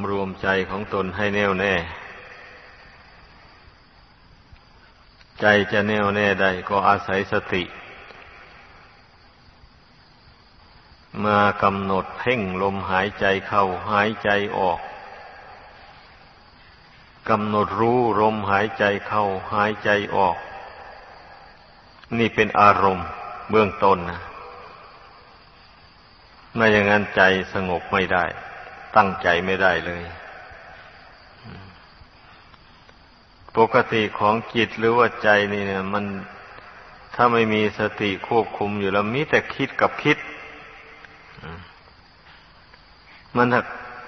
ำรวมใจของตนให้แน่วแน่ ใจจะแน่วแน่ได้ก็อาศัยสติ มากำหนดเพ่งลมหายใจเข้าหายใจออกกำหนดรู้ลมหายใจเข้าหายใจออก นี่เป็นอารมณ์เบื้องต้นนะไม่อย่างนั้นใจสงบไม่ได้ ตั้งใจไม่ได้เลย ปกติของจิตหรือว่าใจนี่เนี่ย มันถ้าไม่มีสติควบคุมอยู่แล้วมีแต่คิดกับคิด มัน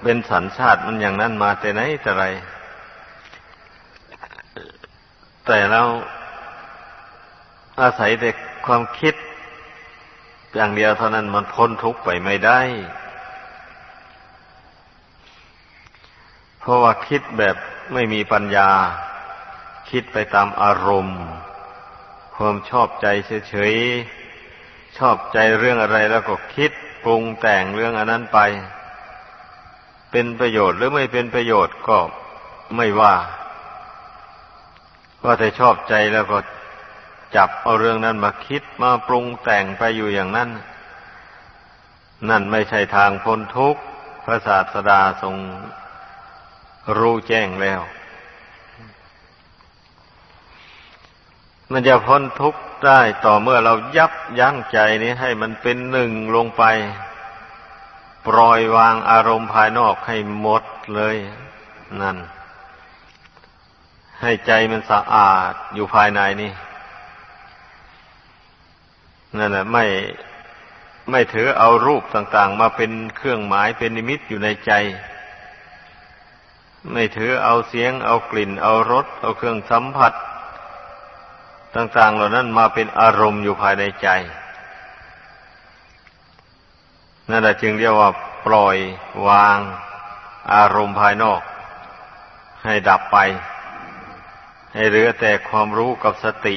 เป็นสัญชาติมันอย่างนั้นมาแต่ไหนแต่ไร แต่เราอาศัยแต่ความคิดอย่างเดียวเท่านั้นมันพ้นทุกข์ไปไม่ได้ เพราะว่าคิดแบบไม่มีปัญญา คิดไปตามอารมณ์ ความชอบใจเฉยๆ ชอบใจเรื่องอะไรแล้วก็คิดปรุงแต่งเรื่องอันนั้นไป เป็นประโยชน์หรือไม่เป็นประโยชน์ก็ไม่ว่าว่าแต่ชอบใจแล้วก็จับเอาเรื่องนั้นมาคิดมาปรุงแต่งไปอยู่อย่างนั้น นั่นไม่ใช่ทางพ้นทุกข์พระศาสดาทรง รู้แจ้งแล้ว มันจะพ้นทุกข์ได้ต่อเมื่อเรายับยั้งใจนี้ให้มันเป็นหนึ่งลงไป ปล่อยวางอารมณ์ภายนอกให้หมดเลย นั่น ให้ใจมันสะอาดอยู่ภายในนี่นั่นแหละไม่ไม่ถือเอารูปต่าง ๆ มาเป็นเครื่องหมายเป็นนิมิตอยู่ในใจ ไม่ถือเอาเสียง เอากลิ่น เอารส เอาเครื่องสัมผัส ต่าง ๆ เหล่านั้นมาเป็นอารมณ์อยู่ภายในใจ นั่นแหละจึงเรียกว่าปล่อยวาง อารมณ์ภายนอก ให้ดับไป ให้เหลือแต่ความรู้กับสติ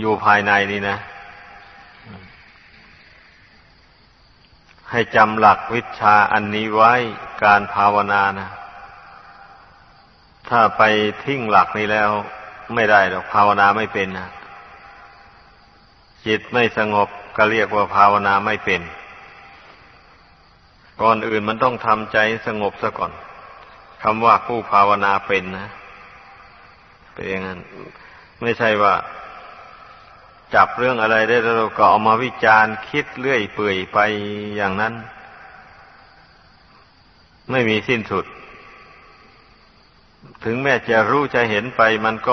อยู่ภายในนี่นะ ให้จำหลักวิชาอันนี้ไว้การภาวนานะถ้าไปทิ้งหลักนี้แล้วไม่ได้หรอกภาวนาไม่เป็นนะจิตไม่สงบก็เรียกว่าภาวนาไม่เป็น ก่อนอื่นมันต้องทำใจสงบซะก่อนคำว่าผู้ภาวนาเป็นนะเป็นอย่างนั้นไม่ใช่ว่า จับเรื่องอะไรได้แล้วก็เอามาวิจารณ์คิดเลื่อยเปื่อยไปอย่างนั้น ไม่มีสิ้นสุด ถึงแม้จะรู้จะเห็นไป มันก็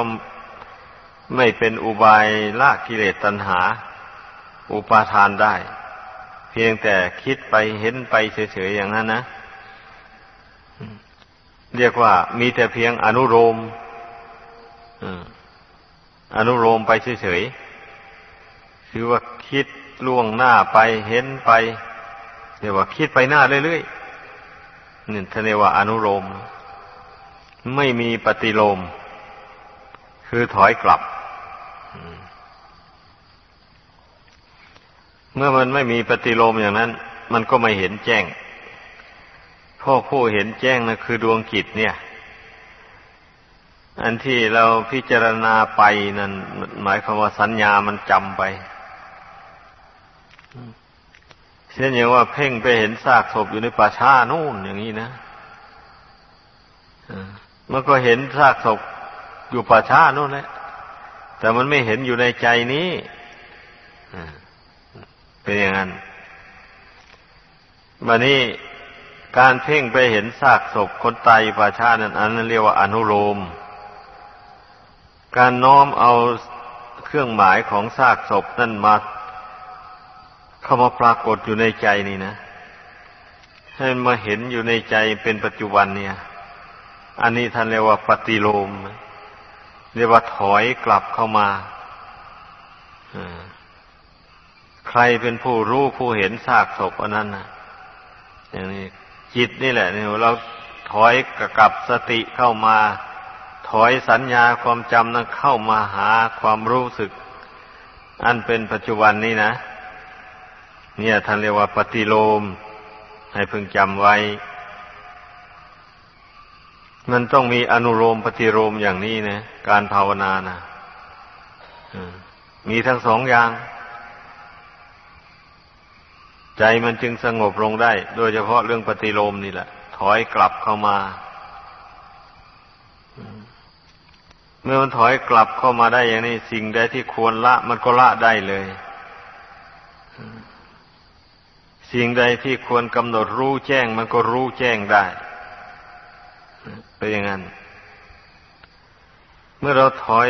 ไม่เป็นอุบายละกิเลสตัณหา อุปาทานได้ เพียงแต่คิดไปเห็นไปเฉยๆอย่างนั้นนะเรียกว่ามีแต่เพียงอนุโลมอนุโลมไปเฉยๆ คือว่าคิดล่วงหน้าไปเห็นไปเรียกว่าคิดไปหน้าเรื่อยๆนี่ท่านเรียกว่าอนุโลมไม่มีปฏิโลม คือถอยกลับ เมื่อมันไม่มีปฏิโลมอย่างนั้น มันก็ไม่เห็นแจ้งพ่อผู้เห็นแจ้งนะคือดวงจิตเนี่ย อันที่เราพิจารณาไปนั่นหมายความว่าสัญญามันจำไป เช่นอย่างว่าเพ่งไปเห็นซากศพอยู่ในป่าช้านู่นอย่างนี้นะมันก็เห็นซากศพอยู่ป่าช้านู่นแหละ แต่มันไม่เห็นอยู่ในใจนี้เป็นอย่างนั้นบันนี้การเพ่งไปเห็นซากศพคนตายป่าช้านั้นอันนั้นเรียกว่าอนุโลม การน้อมเอาเครื่องหมายของซากศพนั่นมา เข้ามาปรากฏอยู่ในใจนี่นะ ให้มาเห็นอยู่ในใจเป็นปัจจุบันเนี่ย อันนี้ท่านเรียกว่าปฏิโลม เรียกว่าถอยกลับเข้ามาใครเป็นผู้รู้ผู้เห็นซากศพอันนั้นนะอย่างนี้จิตนี่แหละเนี่ยเราถอยกลับสติเข้ามา ถอยสัญญาความจำนั้นเข้ามาหาความรู้สึก อันเป็นปัจจุบันนี้นะ เนี่ยท่านเรียกว่าปฏิโลม ให้พึงจำไว้ มันต้องมีอนุโลมปฏิโลมอย่างนี้นะการภาวนานะมีทั้งสองอย่าง ใจมันจึงสงบลงได้ โดยเฉพาะเรื่องปฏิโลมนี่แหละ ถอยกลับเข้ามา เมื่อมันถอยกลับเข้ามาได้อย่างนี้ สิ่งใดที่ควรละ มันก็ละได้เลย สิ่งใดที่ควรกำหนดรู้แจ้งมันก็รู้แจ้งได้เป็นอย่างนั้น เมื่อเราถอย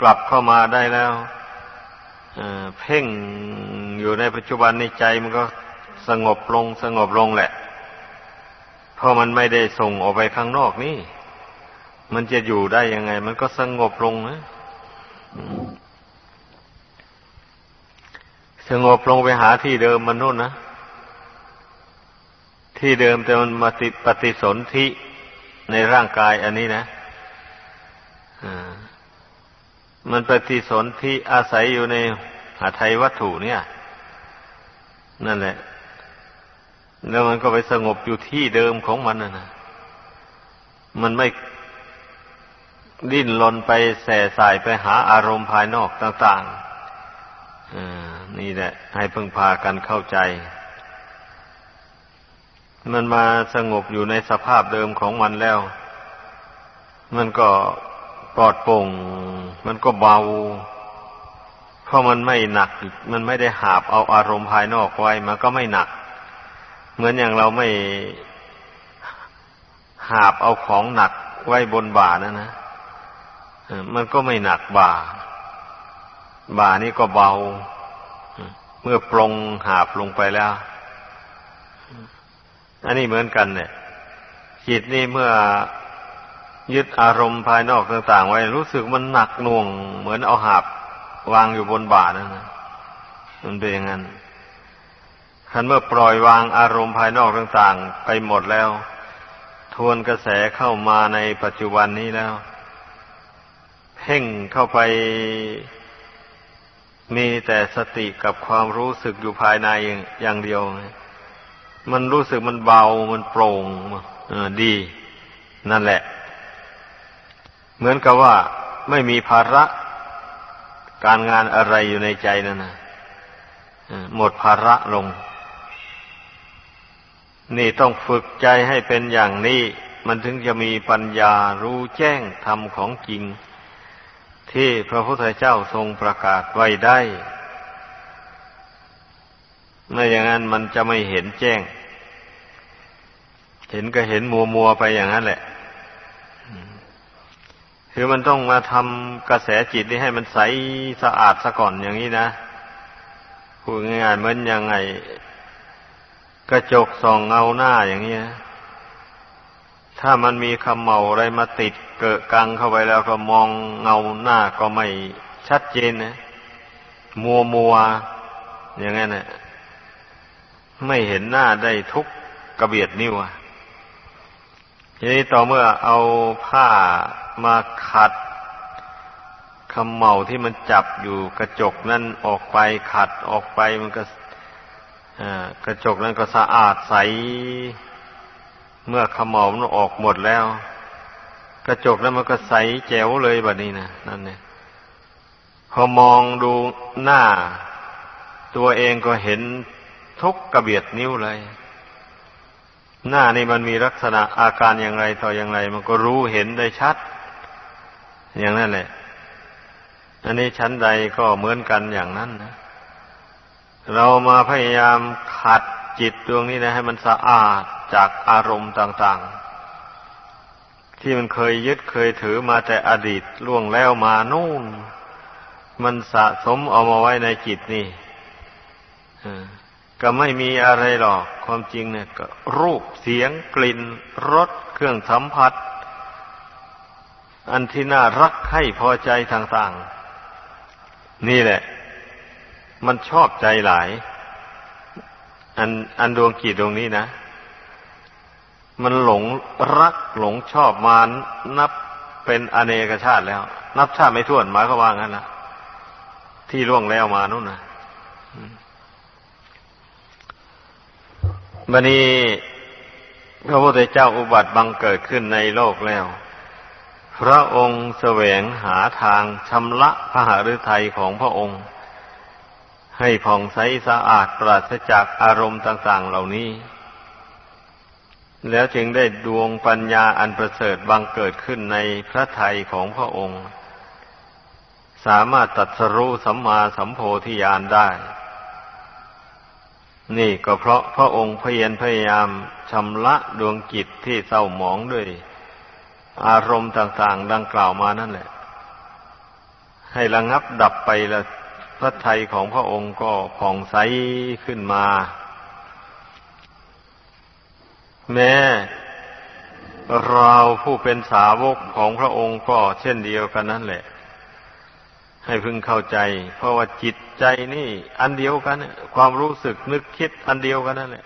กลับเข้ามาได้แล้วเพ่งอยู่ในปัจจุบันในใจมันก็สงบลงสงบลงแหละ เพราะมันไม่ได้ส่งออกไปข้างนอกนี่ มันจะอยู่ได้ยังไง มันก็สงบลงนะสงบลงไปหาที่เดิมมันนู่นนะ ที่เดิมแต่มันมาติปฏิสนธิในร่างกายอันนี้นะมันปฏิสนธิอาศัยอยู่ในหาไทยวัตถุเนี่ย นั่นแหละ แล้วมันก็ไปสงบอยู่ที่เดิมของมันนะมันไม่ดิ้นรนไปแส่สายไปหาอารมณ์ภายนอกต่างๆนี่แหละ ให้เพิ่งพากันเข้าใจ มันมาสงบอยู่ในสภาพเดิมของมันแล้ว มันก็ปลอดโปร่ง มันก็เบา เพราะมันไม่หนัก มันไม่ได้หาบเอาอารมณ์ภายนอกไว้ มันก็ไม่หนัก เหมือนอย่างเราไม่หาบเอาของหนักไว้บนบ่านะนะมันก็ไม่หนักบ่า บ่านี่ก็เบา เมื่อปรงหาบลงไปแล้ว อันนี้เหมือนกันเนี่ยจิตนี่เมื่อยึดอารมณ์ภายนอกต่าง ๆ ไว้ รู้สึกมันหนักหน่วง เหมือนเอาหาบวางอยู่บนบ่านั่นนะมันเป็นอย่างนั้นคันเมื่อปล่อยวางอารมณ์ภายนอกต่างๆ ไปหมดแล้ว ทวนกระแสเข้ามาในปัจจุบันนี้แล้ว เพ่งเข้าไปมีแต่สติกับความรู้สึกอยู่ภายในอย่างเดียว มันรู้สึกมันเบา มันโปร่งดี นั่นแหละ เหมือนกับว่าไม่มีภาระการงานอะไรอยู่ในใจนั่นนะหมดภาระลง นี่ต้องฝึกใจให้เป็นอย่างนี้ มันถึงจะมีปัญญารู้แจ้งธรรมของจริง ที่พระพุทธเจ้าทรงประกาศไว้ได้ ไม่อย่างนั้นมันจะไม่เห็นแจ้ง เห็นก็เห็นมัวมัวไปอย่างนั้นแหละ คือมันต้องมาทำกระแสจิตนี้ให้มันใสสะอาดซะก่อนอย่างนี้นะพูดง่ายๆเหมือนยังไง กระจกส่องเงาหน้าอย่างนี้นะถ้ามันมีคำเมาอะไรมาติดเกิดกังเข้าไปแล้วก็มองเงาหน้าก็ไม่ชัดเจนนะมัวมัวอย่างนั้นนะ ไม่เห็นหน้าได้ทุกกระเบียดนิ้วทีนี้ต่อเมื่อเอาผ้ามาขัดคำเมาที่มันจับอยู่กระจกนั่นออกไปขัดออกไปมันก็กระจกนั้นก็สะอาดใส เมื่อขมเมามันออกหมดแล้ว กระจกนั้นมันก็ใสแจ๋วเลยแบบนี้นะนั่นเนี่ยพอมองดูหน้า ตัวเองก็เห็น ทุกกระเบียดนิ้วเลย หน้านี่มันมีลักษณะอาการอย่างไรต่ออย่างไร มันก็รู้เห็นได้ชัด อย่างนั้นแหละ อันนี้ชั้นใดก็เหมือนกันอย่างนั้นนะเรามาพยายามขัดจิตดวงนี้นะ ให้มันสะอาดจากอารมณ์ต่าง ๆ ที่มันเคยยึดเคยถือมาแต่อดีตล่วงแล้วมานู่น มันสะสมเอามาไว้ในจิตนี่ ก็ไม่มีอะไรหรอก ความจริงเนี่ยก็รูปเสียงกลิ่นรสเครื่องสัมผัส อันที่น่ารักให้พอใจต่างๆ นี่แหละ มันชอบใจหลาย อันอันดวงกีดดวงนี้นะ มันหลงรักหลงชอบมานับเป็นอเนกชาติแล้ว นับชาติไม่ถ้วนหมายเขาว่างั้นนะที่ล่วงแล้วมานู่นนะ บันนี้พระพุทธเจ้าอุบัติบังเกิดขึ้นในโลกแล้ว พระองค์แสวงหาทางชำระพระหฤทัยของพระองค์ ให้ผ่องใสสะอาดปราศจากอารมณ์ต่างๆเหล่านี้ แล้วจึงได้ดวงปัญญาอันประเสริฐบังเกิดขึ้นในพระทัยของพระองค์ สามารถตัดสรู้สัมมาสัมโพธิญาณได้ นี่ก็เพราะพระองค์พยนพยายามชำระดวงจิตที่เศร้าหมองด้วย อารมณ์ต่าง ๆ ดังกล่าวมานั่นแหละ ให้ระงับดับไปล้วพระทัยของพระองค์ก็ผ่องใสขึ้นมา แม้เราผู้เป็นสาวกของพระองค์ก็เช่นเดียวกันนั่นแหละ ให้พึงเข้าใจ เพราะว่าจิตใจนี่ อันเดียวกัน ความรู้สึกนึกคิดอันเดียวกันนั่นแหละ